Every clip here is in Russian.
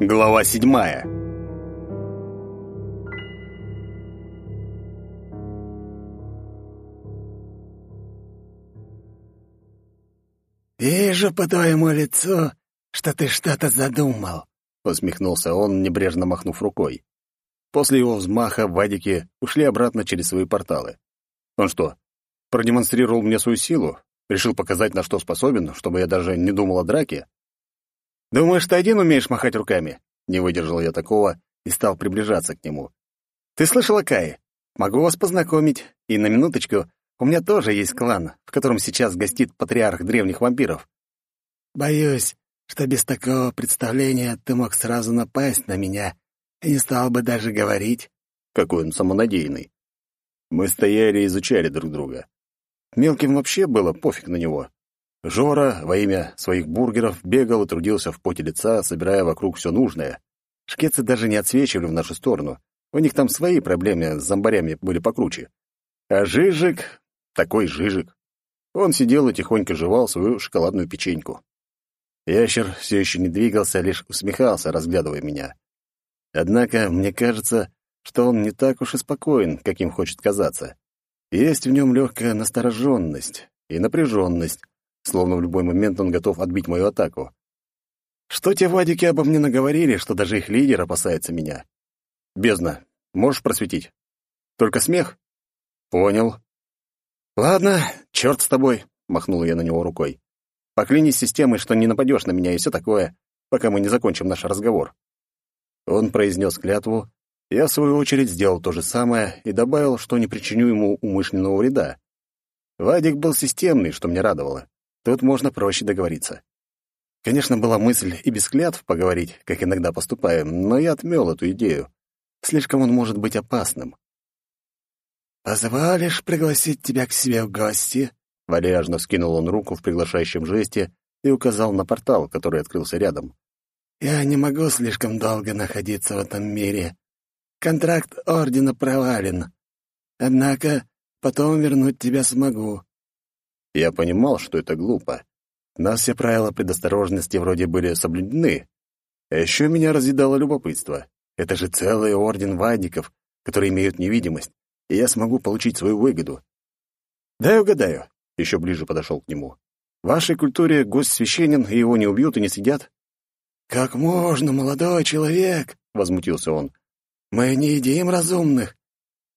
Глава седьмая. «Вижу по твоему лицу, что ты что-то задумал», — усмехнулся он, небрежно махнув рукой. После его взмаха вадики ушли обратно через свои порталы. Он что, продемонстрировал мне свою силу? Решил показать, на что способен, чтобы я даже не думал о драке? «Думаешь, ты один умеешь махать руками?» Не выдержал я такого и стал приближаться к нему. «Ты слышал о Кае? Могу вас познакомить. И на минуточку, у меня тоже есть клан, в котором сейчас гостит патриарх древних вампиров». «Боюсь, что без такого представления ты мог сразу напасть на меня и не стал бы даже говорить». Какой он самонадеянный. Мы стояли и изучали друг друга. Мелким вообще было пофиг на него. Жора во имя своих бургеров бегал и трудился в поте лица, собирая вокруг все нужное. Шкецы даже не отсвечивали в нашу сторону. У них там свои проблемы с зомбарями были покруче. А Жижик... Такой Жижик. Он сидел и тихонько жевал свою шоколадную печеньку. Ящер все еще не двигался, лишь усмехался, разглядывая меня. Однако, мне кажется, что он не так уж и спокоен, каким хочет казаться. Есть в нем легкая настороженность и напряженность, словно в любой момент он готов отбить мою атаку. Что те вадики обо мне наговорили, что даже их лидер опасается меня? Бездна, можешь просветить? Только смех? Понял. Ладно, черт с тобой, махнул я на него рукой. Поклянись системой, что не нападешь на меня и все такое, пока мы не закончим наш разговор. Он произнес клятву, я, в свою очередь, сделал то же самое и добавил, что не причиню ему умышленного вреда. Вадик был системный, что меня радовало. Тут можно проще договориться. Конечно, была мысль и без клятв поговорить, как иногда поступаем, но я отмел эту идею. Слишком он может быть опасным. «Позволишь пригласить тебя к себе в гости?» Вальяжно скинул он руку в приглашающем жесте и указал на портал, который открылся рядом. «Я не могу слишком долго находиться в этом мире. Контракт Ордена провален. Однако потом вернуть тебя смогу. Я понимал, что это глупо. Нас все правила предосторожности вроде были соблюдены. А еще меня разъедало любопытство. Это же целый орден вадиков, которые имеют невидимость, и я смогу получить свою выгоду. «Дай угадаю», — еще ближе подошел к нему. «В вашей культуре гость священен, и его не убьют и не съедят?» «Как можно, молодой человек?» — возмутился он. «Мы не едим разумных.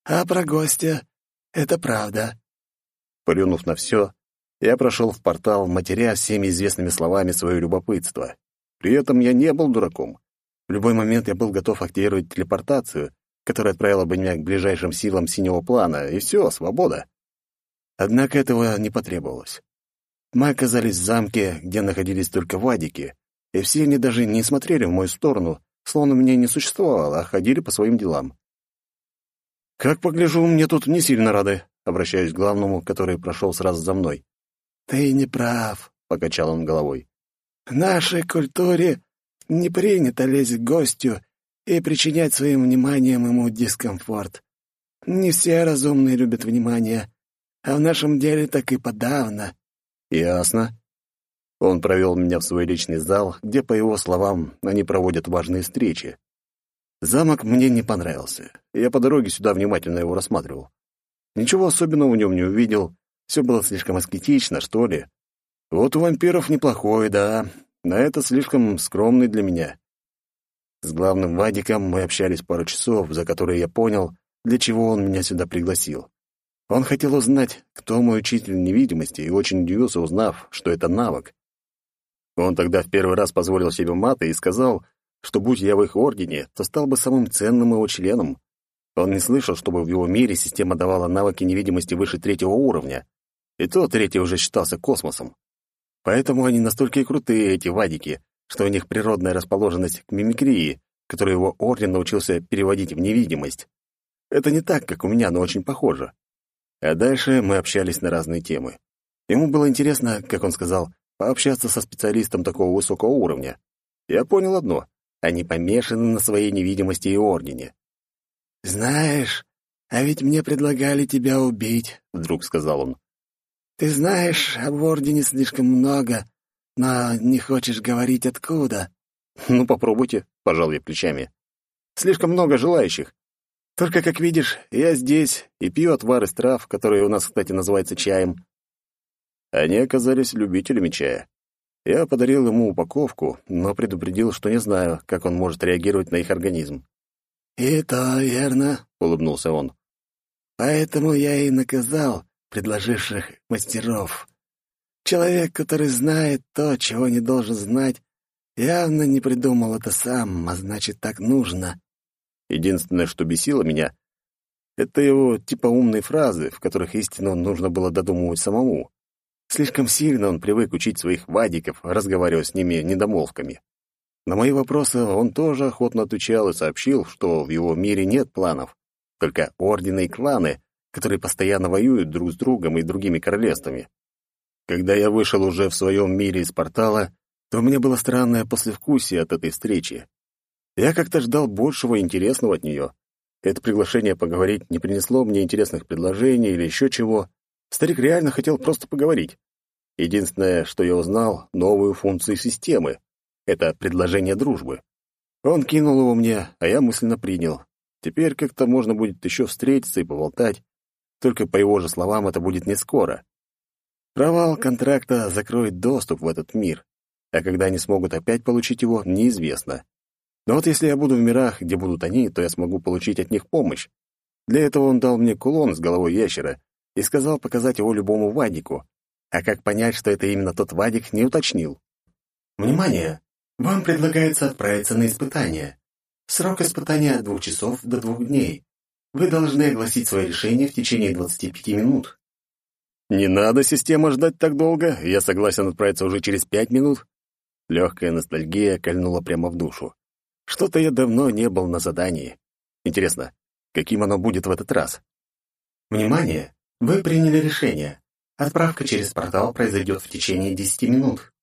А про гостя — это правда». Плюнув на все, я прошел в портал, матеря всеми известными словами свое любопытство. При этом я не был дураком. В любой момент я был готов активировать телепортацию, которая отправила бы меня к ближайшим силам синего плана, и все, свобода. Однако этого не потребовалось. Мы оказались в замке, где находились только вадики, и все они даже не смотрели в мою сторону, словно меня не существовало, а ходили по своим делам. «Как погляжу, мне тут не сильно рады», — обращаюсь к главному, который прошел сразу за мной. «Ты не прав», — покачал он головой. «В нашей культуре не принято лезть к гостю и причинять своим вниманием ему дискомфорт. Не все разумные любят внимание, а в нашем деле так и подавно». «Ясно». Он провел меня в свой личный зал, где, по его словам, они проводят важные встречи. Замок мне не понравился. Я по дороге сюда внимательно его рассматривал. Ничего особенного в нем не увидел, все было слишком аскетично, что ли. Вот у вампиров неплохой, да, но это слишком скромный для меня. С главным Вадиком мы общались пару часов, за которые я понял, для чего он меня сюда пригласил. Он хотел узнать, кто мой учитель невидимости, и очень удивился, узнав, что это навык. Он тогда в первый раз позволил себе маты и сказал, что будь я в их ордене, то стал бы самым ценным его членом. Он не слышал, чтобы в его мире система давала навыки невидимости выше третьего уровня, и то третий уже считался космосом. Поэтому они настолько и крутые, эти вадики, что у них природная расположенность к мимикрии, которую его орден научился переводить в невидимость. Это не так, как у меня, но очень похоже. А дальше мы общались на разные темы. Ему было интересно, как он сказал, пообщаться со специалистом такого высокого уровня. Я понял одно — они помешаны на своей невидимости и ордене. «Знаешь, а ведь мне предлагали тебя убить», — вдруг сказал он. Ты знаешь, об Ордене слишком много, но не хочешь говорить откуда. Ну, попробуйте, пожал я плечами. Слишком много желающих. Только, как видишь, я здесь и пью отвар из трав, которые у нас, кстати, называются чаем. Они оказались любителями чая. Я подарил ему упаковку, но предупредил, что не знаю, как он может реагировать на их организм. «И то верно», — улыбнулся он. «Поэтому я и наказал предложивших мастеров. Человек, который знает то, чего не должен знать, явно не придумал это сам, а значит, так нужно». Единственное, что бесило меня, это его типа умные фразы, в которых истину нужно было додумывать самому. Слишком сильно он привык учить своих вадиков, разговаривая с ними недомолвками. На мои вопросы он тоже охотно отвечал и сообщил, что в его мире нет планов, только ордены и кланы, которые постоянно воюют друг с другом и другими королевствами. Когда я вышел уже в своем мире из портала, то меня было странное послевкусие от этой встречи. Я как-то ждал большего интересного от нее. Это приглашение поговорить не принесло мне интересных предложений или еще чего. Старик реально хотел просто поговорить. Единственное, что я узнал — новую функцию системы. Это предложение дружбы. Он кинул его мне, а я мысленно принял. Теперь как-то можно будет еще встретиться и поболтать. Только по его же словам это будет не скоро. Провал контракта закроет доступ в этот мир, а когда они смогут опять получить его, неизвестно. Но вот если я буду в мирах, где будут они, то я смогу получить от них помощь. Для этого он дал мне кулон с головой ящера и сказал показать его любому вадику. А как понять, что это именно тот вадик, не уточнил. «Внимание! Вам предлагается отправиться на испытание. Срок испытания от двух часов до двух дней. Вы должны огласить свое решение в течение 25 минут». «Не надо, система, ждать так долго. Я согласен отправиться уже через пять минут». Легкая ностальгия кольнула прямо в душу. Что-то я давно не был на задании. Интересно, каким оно будет в этот раз? «Внимание! Вы приняли решение. Отправка через портал произойдет в течение десяти минут.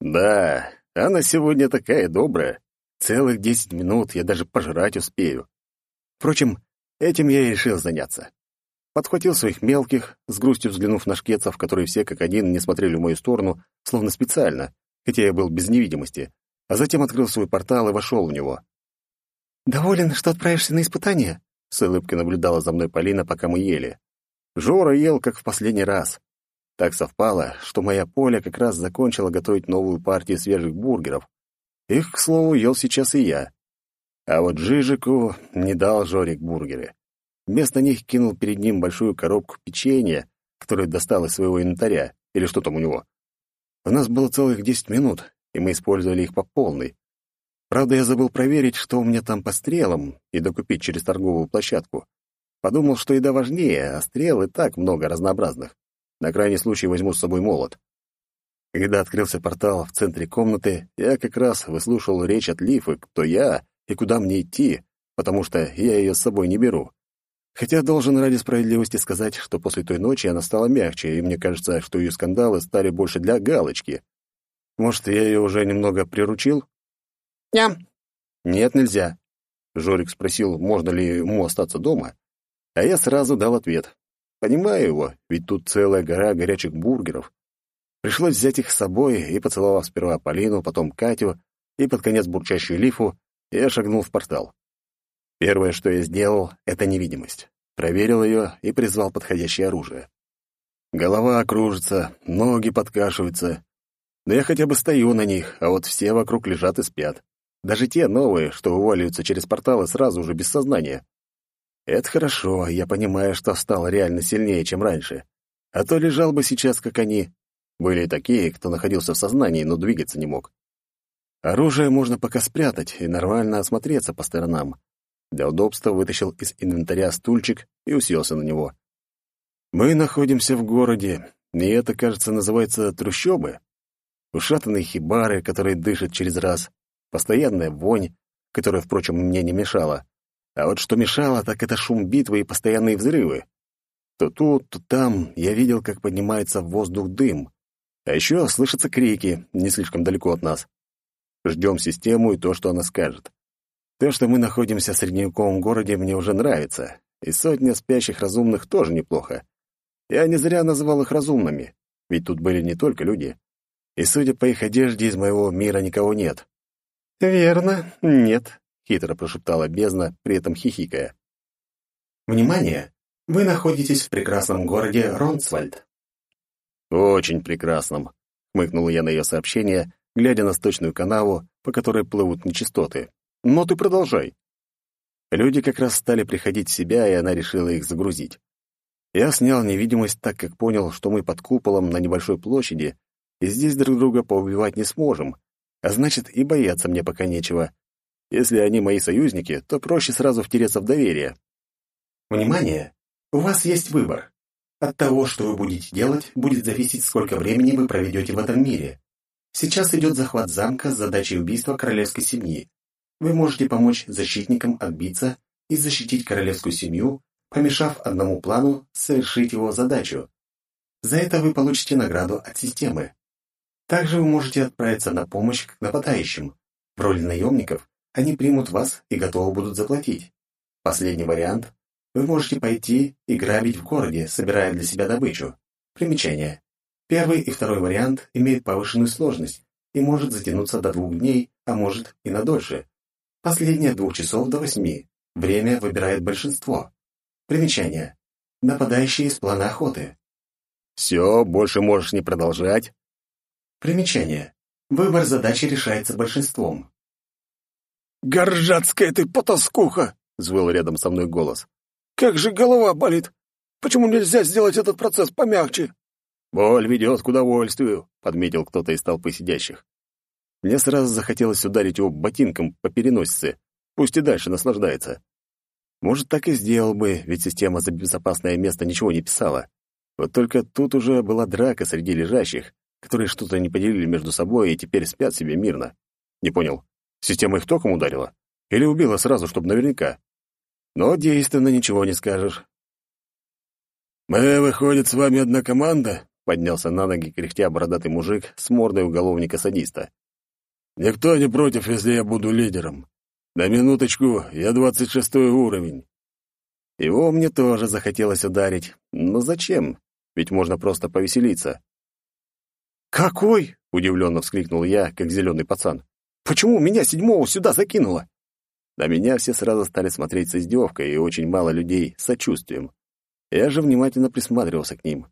Да, она сегодня такая добрая. Целых десять минут я даже пожрать успею. Впрочем, этим я и решил заняться. Подхватил своих мелких, с грустью взглянув на шкетцев, которые все как один не смотрели в мою сторону, словно специально, хотя я был без невидимости, а затем открыл свой портал и вошел в него. «Доволен, что отправишься на испытание?» С улыбкой наблюдала за мной Полина, пока мы ели. Жора ел, как в последний раз. Так совпало, что моя Поля как раз закончила готовить новую партию свежих бургеров. Их, к слову, ел сейчас и я. А вот Жижику не дал Жорик бургеры. Вместо них кинул перед ним большую коробку печенья, которую достал из своего инвентаря, или что там у него. У нас было целых десять минут, и мы использовали их по полной. Правда, я забыл проверить, что у меня там по стрелам, и докупить через торговую площадку. Подумал, что еда важнее, а стрел и так много разнообразных. На крайний случай возьму с собой молот. Когда открылся портал в центре комнаты, я как раз выслушал речь от Лифы, кто я и куда мне идти, потому что я ее с собой не беру. Хотя должен ради справедливости сказать, что после той ночи она стала мягче, и мне кажется, что ее скандалы стали больше для галочки. Может, я ее уже немного приручил? Ням. Нет, нельзя. Жорик спросил, можно ли ему остаться дома, а я сразу дал ответ. Понимаю его, ведь тут целая гора горячих бургеров. Пришлось взять их с собой и, поцеловав сперва Полину, потом Катю и под конец бурчащую Лифу, я шагнул в портал. Первое, что я сделал, — это невидимость. Проверил ее и призвал подходящее оружие. Голова кружится, ноги подкашиваются. Но я хотя бы стою на них, а вот все вокруг лежат и спят. Даже те новые, что вываливаются через порталы сразу же без сознания. Это хорошо, я понимаю, что стал реально сильнее, чем раньше. А то лежал бы сейчас, как они. Были такие, кто находился в сознании, но двигаться не мог. Оружие можно пока спрятать и нормально осмотреться по сторонам. Для удобства вытащил из инвентаря стульчик и уселся на него. Мы находимся в городе, и это, кажется, называется трущобы. Ушатанные хибары, которые дышат через раз, постоянная вонь, которая, впрочем, мне не мешала, а вот что мешало, так это шум битвы и постоянные взрывы. То тут, то там я видел, как поднимается в воздух дым. А еще слышатся крики, не слишком далеко от нас. Ждем систему и то, что она скажет. То, что мы находимся в средневековом городе, мне уже нравится. И сотня спящих разумных тоже неплохо. Я не зря называл их разумными, ведь тут были не только люди. И, судя по их одежде, из моего мира никого нет. «Верно, нет», — хитро прошептала бездна, при этом хихикая. «Внимание! Вы находитесь в прекрасном городе Ронсвальд». «Очень прекрасном», — хмыкнул я на ее сообщение, глядя на сточную канаву, по которой плывут нечистоты. «Но ты продолжай». Люди как раз стали приходить в себя, и она решила их загрузить. Я снял невидимость, так как понял, что мы под куполом на небольшой площади, и здесь друг друга поубивать не сможем, а значит, и бояться мне пока нечего. Если они мои союзники, то проще сразу втереться в доверие. Внимание! У вас есть выбор. От того, что вы будете делать, будет зависеть, сколько времени вы проведете в этом мире. Сейчас идет захват замка с задачей убийства королевской семьи. Вы можете помочь защитникам отбиться и защитить королевскую семью, помешав одному плану совершить его задачу. За это вы получите награду от системы. Также вы можете отправиться на помощь к нападающим. В роли наемников они примут вас и готовы будут заплатить. Последний вариант вы можете пойти и грабить в городе, собирая для себя добычу. Примечание. Первый и второй вариант имеют повышенную сложность и может затянуться до двух дней, а может и на дольше. Последнее от двух часов до восьми. Время выбирает большинство. Примечание. Нападающие из плана охоты. Все, больше можешь не продолжать. Примечание. Выбор задачи решается большинством. «Горжатская ты потаскуха!» — звал рядом со мной голос. Как же голова болит! Почему нельзя сделать этот процесс помягче?» «Боль ведет к удовольствию», — подметил кто-то из толпы сидящих. Мне сразу захотелось ударить его ботинком по переносице. Пусть и дальше наслаждается. Может, так и сделал бы, ведь система за безопасное место ничего не писала. Вот только тут уже была драка среди лежащих, которые что-то не поделили между собой и теперь спят себе мирно. Не понял, система их током ударила? Или убила сразу, чтобы наверняка? но действенно ничего не скажешь. «Мы, выходит, с вами одна команда?» — поднялся на ноги кряхтя бородатый мужик с мордой уголовника-садиста. «Никто не против, если я буду лидером. На минуточку, я двадцать шестой уровень». Его мне тоже захотелось ударить. Но зачем? Ведь можно просто повеселиться. «Какой?» — удивленно вскрикнул я, как зеленый пацан. «Почему меня седьмого сюда закинуло?» На меня все сразу стали смотреть с издевкой, и очень мало людей — с сочувствием. Я же внимательно присматривался к ним.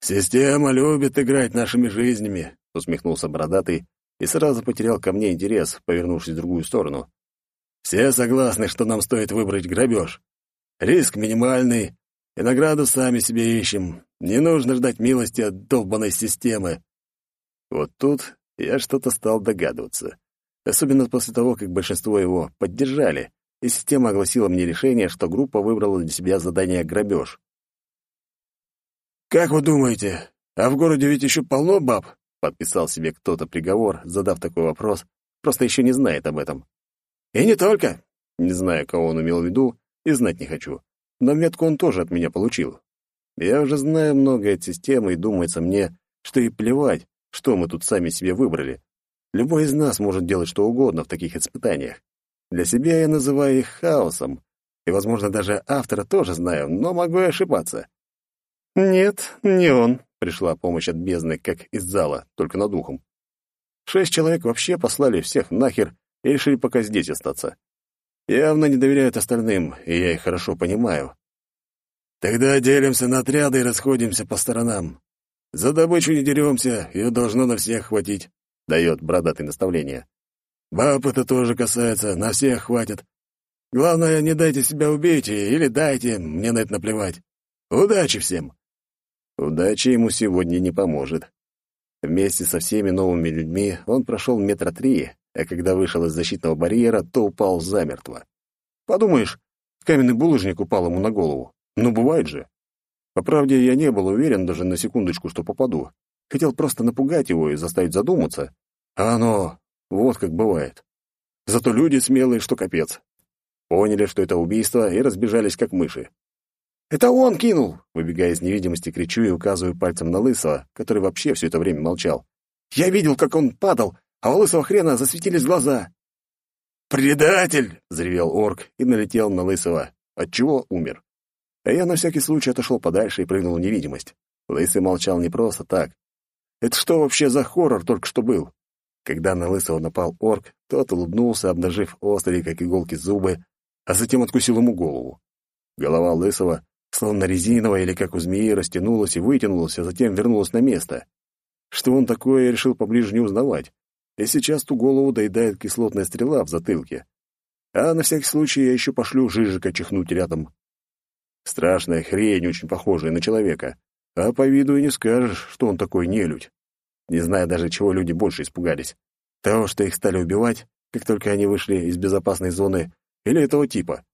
«Система любит играть нашими жизнями», — усмехнулся бородатый и сразу потерял ко мне интерес, повернувшись в другую сторону. «Все согласны, что нам стоит выбрать грабеж. Риск минимальный, и награду сами себе ищем. Не нужно ждать милости от долбанной системы». Вот тут я что-то стал догадываться особенно после того, как большинство его поддержали, и система огласила мне решение, что группа выбрала для себя задание «грабеж». «Как вы думаете, а в городе ведь еще полно баб?» подписал себе кто-то приговор, задав такой вопрос, просто еще не знает об этом. «И не только!» Не знаю, кого он имел в виду, и знать не хочу. Но метку он тоже от меня получил. Я уже знаю многое от системы, и думается мне, что и плевать, что мы тут сами себе выбрали. Любой из нас может делать что угодно в таких испытаниях. Для себя я называю их хаосом, и, возможно, даже автора тоже знаю, но могу и ошибаться. «Нет, не он», — пришла помощь от бездны, как из зала, только над ухом. Шесть человек вообще послали всех нахер и решили пока здесь остаться. Явно не доверяют остальным, и я их хорошо понимаю. «Тогда делимся на отряды и расходимся по сторонам. За добычу не деремся, ее должно на всех хватить». — дает бородатый наставление. «Баб это тоже касается, на всех хватит. Главное, не дайте себя убить, или дайте, мне на это наплевать. Удачи всем!» Удача ему сегодня не поможет. Вместе со всеми новыми людьми он прошел метра три, а когда вышел из защитного барьера, то упал замертво. Подумаешь, каменный булыжник упал ему на голову. Ну, бывает же. По правде, я не был уверен даже на секундочку, что попаду. Хотел просто напугать его и заставить задуматься. А оно вот как бывает. Зато люди смелые, что капец. Поняли, что это убийство, и разбежались, как мыши. «Это он кинул!» Выбегая из невидимости, кричу и указываю пальцем на Лысого, который вообще все это время молчал. «Я видел, как он падал, а у Лысого хрена засветились глаза!» «Предатель!» — заревел орк и налетел на Лысого, отчего умер. А я на всякий случай отошел подальше и прыгнул в невидимость. Лысый молчал не просто так. Это что вообще за хоррор только что был? Когда на Лысого напал орк, тот улыбнулся, обнажив острые, как иголки, зубы, а затем откусил ему голову. Голова Лысого, словно резиновая или как у змеи, растянулась и вытянулась, а затем вернулась на место. Что он такое, я решил поближе не узнавать. И сейчас ту голову доедает кислотная стрела в затылке. А на всякий случай я еще пошлю Жижика чихнуть рядом. Страшная хрень, очень похожая на человека. А по виду и не скажешь, что он такой нелюдь. Не знаю даже, чего люди больше испугались. Того, что их стали убивать, как только они вышли из безопасной зоны, или этого типа.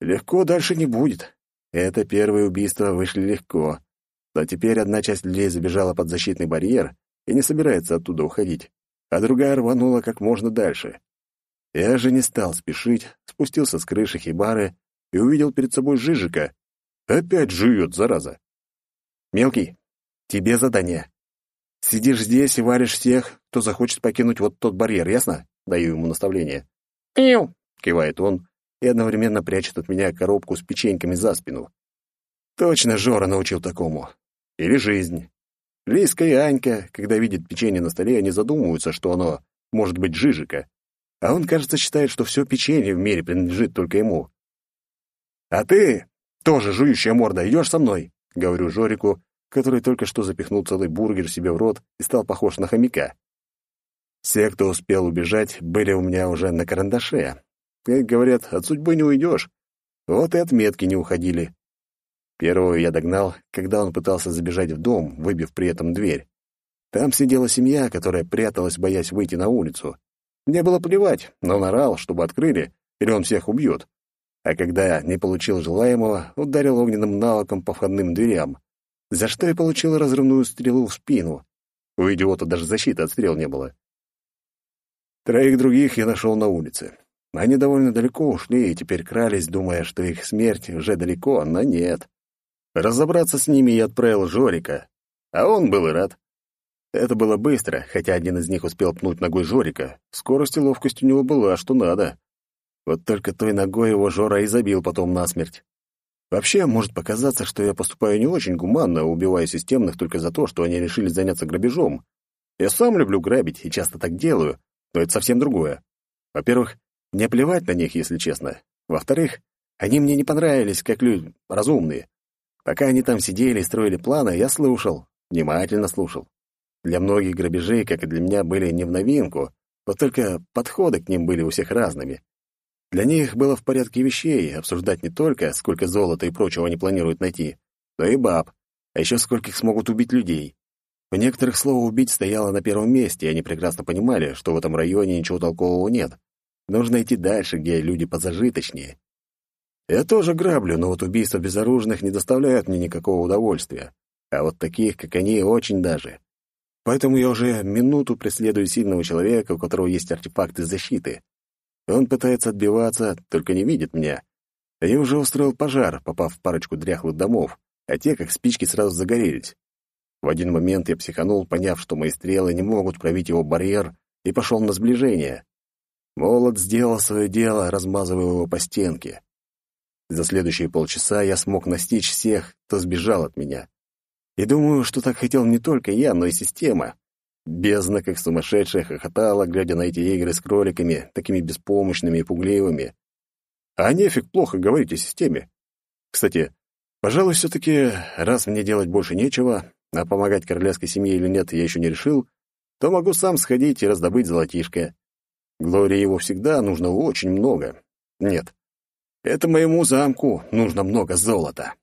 Легко дальше не будет. Это первые убийства вышли легко. Но теперь одна часть людей забежала под защитный барьер и не собирается оттуда уходить, а другая рванула как можно дальше. Я же не стал спешить, спустился с крыши хибары и увидел перед собой Жижика. Опять живет, зараза. «Мелкий, тебе задание. Сидишь здесь и варишь всех, кто захочет покинуть вот тот барьер, ясно?» Даю ему наставление. «Пиу!» — кивает он и одновременно прячет от меня коробку с печеньками за спину. Точно Жора научил такому. Или жизнь. Лиска и Анька, когда видят печенье на столе, они задумываются, что оно может быть Жижика. А он, кажется, считает, что все печенье в мире принадлежит только ему. «А ты, тоже жующая морда, идешь со мной?» — говорю Жорику, который только что запихнул целый бургер себе в рот и стал похож на хомяка. Все, кто успел убежать, были у меня уже на карандаше. Как говорят, от судьбы не уйдешь. Вот и от метки не уходили. Первого я догнал, когда он пытался забежать в дом, выбив при этом дверь. Там сидела семья, которая пряталась, боясь выйти на улицу. Мне было плевать, но он орал, чтобы открыли, или он всех убьет. А когда не получил желаемого, ударил огненным навыком по входным дверям, за что и получил разрывную стрелу в спину. У идиота даже защиты от стрел не было. Троих других я нашел на улице. Они довольно далеко ушли и теперь крались, думая, что их смерть уже далеко, но нет. Разобраться с ними я отправил Жорика, а он был и рад. Это было быстро, хотя один из них успел пнуть ногой Жорика. Скорость и ловкость у него была, что надо. Вот только той ногой его Жора и забил потом насмерть. Вообще, может показаться, что я поступаю не очень гуманно, убивая системных только за то, что они решили заняться грабежом. Я сам люблю грабить и часто так делаю, но это совсем другое. Во-первых, мне плевать на них, если честно. Во-вторых, они мне не понравились, как люди разумные. Пока они там сидели и строили планы, я слушал, внимательно слушал. Для многих грабежей, как и для меня, были не в новинку, вот только подходы к ним были у всех разными. Для них было в порядке вещей обсуждать не только, сколько золота и прочего они планируют найти, но и баб, а еще сколько их смогут убить людей. У некоторых слово «убить» стояло на первом месте, и они прекрасно понимали, что в этом районе ничего толкового нет. Нужно идти дальше, где люди позажиточнее. Я тоже граблю, но вот убийства безоружных не доставляют мне никакого удовольствия. А вот таких, как они, очень даже. Поэтому я уже минуту преследую сильного человека, у которого есть артефакты защиты. Он пытается отбиваться, только не видит меня. Я уже устроил пожар, попав в парочку дряхлых домов, а те, как спички, сразу загорелись. В один момент я психанул, поняв, что мои стрелы не могут пробить его барьер, и пошел на сближение. Молот сделал свое дело, размазывая его по стенке. За следующие полчаса я смог настичь всех, кто сбежал от меня. И думаю, что так хотел не только я, но и система. Бездна, как сумасшедшая, хохотала, глядя на эти игры с кроликами, такими беспомощными и пугливыми. А нефиг плохо говорить о системе. Кстати, пожалуй, все-таки, раз мне делать больше нечего, а помогать королевской семье или нет я еще не решил, то могу сам сходить и раздобыть золотишко. Глории его всегда нужно очень много. Нет, это моему замку нужно много золота.